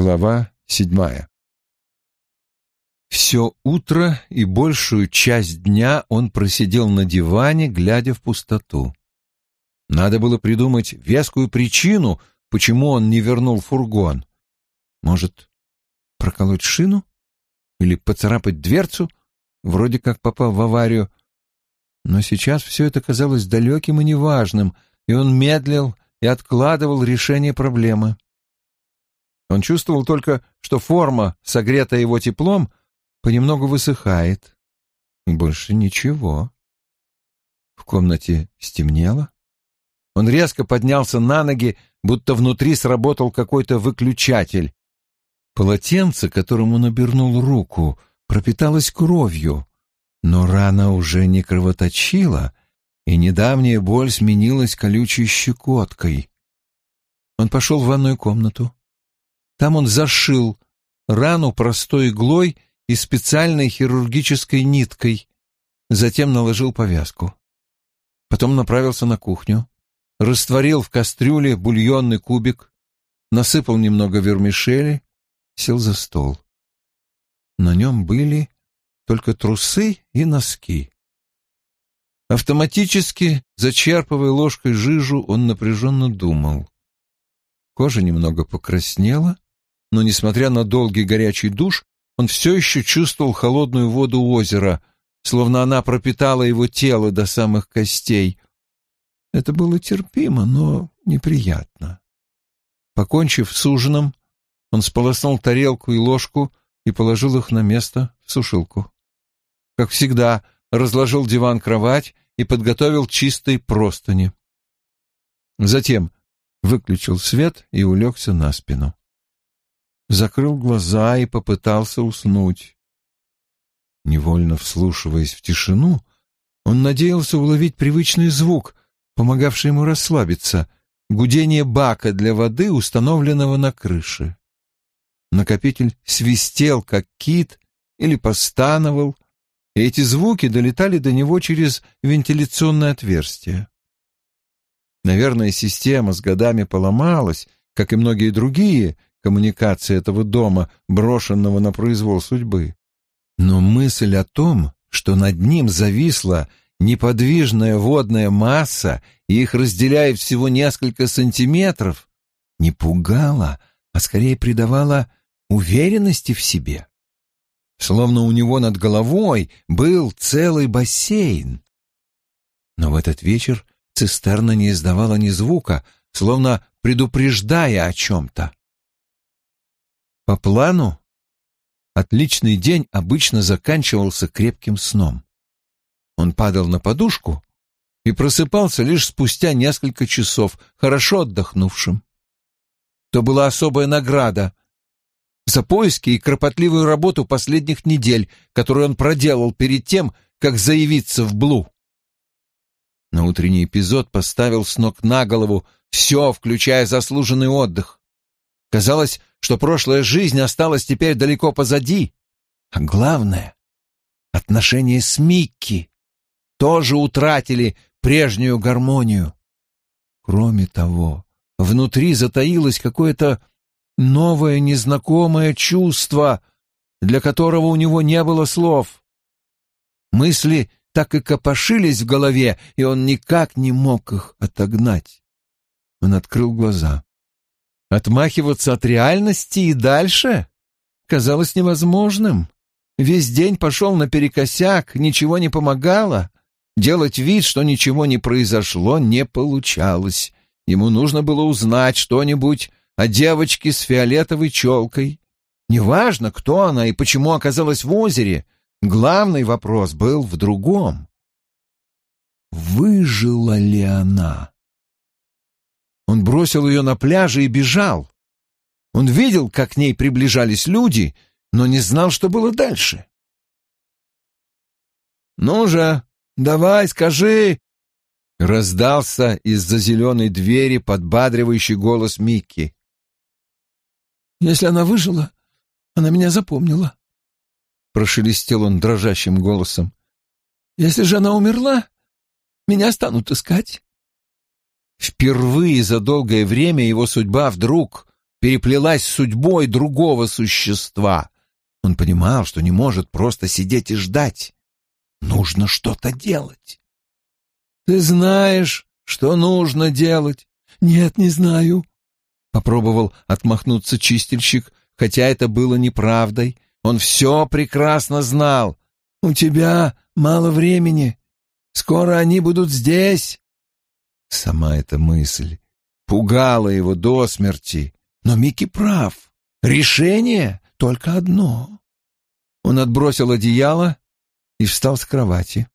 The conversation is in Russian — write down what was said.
Глава седьмая. Все утро и большую часть дня он просидел на диване, глядя в пустоту. Надо было придумать вескую причину, почему он не вернул фургон. Может, проколоть шину? Или поцарапать дверцу, вроде как попал в аварию? Но сейчас все это казалось далеким и неважным, и он медлил и откладывал решение проблемы. Он чувствовал только, что форма, согретая его теплом, понемногу высыхает. Больше ничего. В комнате стемнело. Он резко поднялся на ноги, будто внутри сработал какой-то выключатель. Полотенце, которым он обернул руку, пропиталось кровью, но рана уже не кровоточила, и недавняя боль сменилась колючей щекоткой. Он пошел в ванную комнату. Там он зашил рану простой иглой и специальной хирургической ниткой, затем наложил повязку. Потом направился на кухню, растворил в кастрюле бульонный кубик, насыпал немного вермишели, сел за стол. На нем были только трусы и носки. Автоматически, зачерпывая ложкой жижу, он напряженно думал. Кожа немного покраснела, но, несмотря на долгий горячий душ, он все еще чувствовал холодную воду озера, словно она пропитала его тело до самых костей. Это было терпимо, но неприятно. Покончив с ужином, он сполоснул тарелку и ложку и положил их на место в сушилку. Как всегда, разложил диван-кровать и подготовил чистые простыни. Затем выключил свет и улегся на спину закрыл глаза и попытался уснуть. Невольно вслушиваясь в тишину, он надеялся уловить привычный звук, помогавший ему расслабиться — гудение бака для воды, установленного на крыше. Накопитель свистел, как кит, или постановал, и эти звуки долетали до него через вентиляционное отверстие. Наверное, система с годами поломалась, как и многие другие — коммуникации этого дома, брошенного на произвол судьбы. Но мысль о том, что над ним зависла неподвижная водная масса и их разделяет всего несколько сантиметров, не пугала, а скорее придавала уверенности в себе. Словно у него над головой был целый бассейн. Но в этот вечер цистерна не издавала ни звука, словно предупреждая о чем-то. По плану, отличный день обычно заканчивался крепким сном. Он падал на подушку и просыпался лишь спустя несколько часов, хорошо отдохнувшим. То была особая награда за поиски и кропотливую работу последних недель, которую он проделал перед тем, как заявиться в Блу. На утренний эпизод поставил с ног на голову все, включая заслуженный отдых. Казалось, что прошлая жизнь осталась теперь далеко позади. А главное, отношения с Микки тоже утратили прежнюю гармонию. Кроме того, внутри затаилось какое-то новое незнакомое чувство, для которого у него не было слов. Мысли так и копошились в голове, и он никак не мог их отогнать. Он открыл глаза. Отмахиваться от реальности и дальше казалось невозможным. Весь день пошел наперекосяк, ничего не помогало. Делать вид, что ничего не произошло, не получалось. Ему нужно было узнать что-нибудь о девочке с фиолетовой челкой. Неважно, кто она и почему оказалась в озере, главный вопрос был в другом. Выжила ли она? Он бросил ее на пляже и бежал. Он видел, как к ней приближались люди, но не знал, что было дальше. «Ну же, давай, скажи!» Раздался из-за зеленой двери подбадривающий голос Микки. «Если она выжила, она меня запомнила», — прошелестел он дрожащим голосом. «Если же она умерла, меня станут искать. Впервые за долгое время его судьба вдруг переплелась с судьбой другого существа. Он понимал, что не может просто сидеть и ждать. Нужно что-то делать. «Ты знаешь, что нужно делать?» «Нет, не знаю», — попробовал отмахнуться чистильщик, хотя это было неправдой. Он все прекрасно знал. «У тебя мало времени. Скоро они будут здесь». Сама эта мысль пугала его до смерти. Но Микки прав. Решение только одно. Он отбросил одеяло и встал с кровати.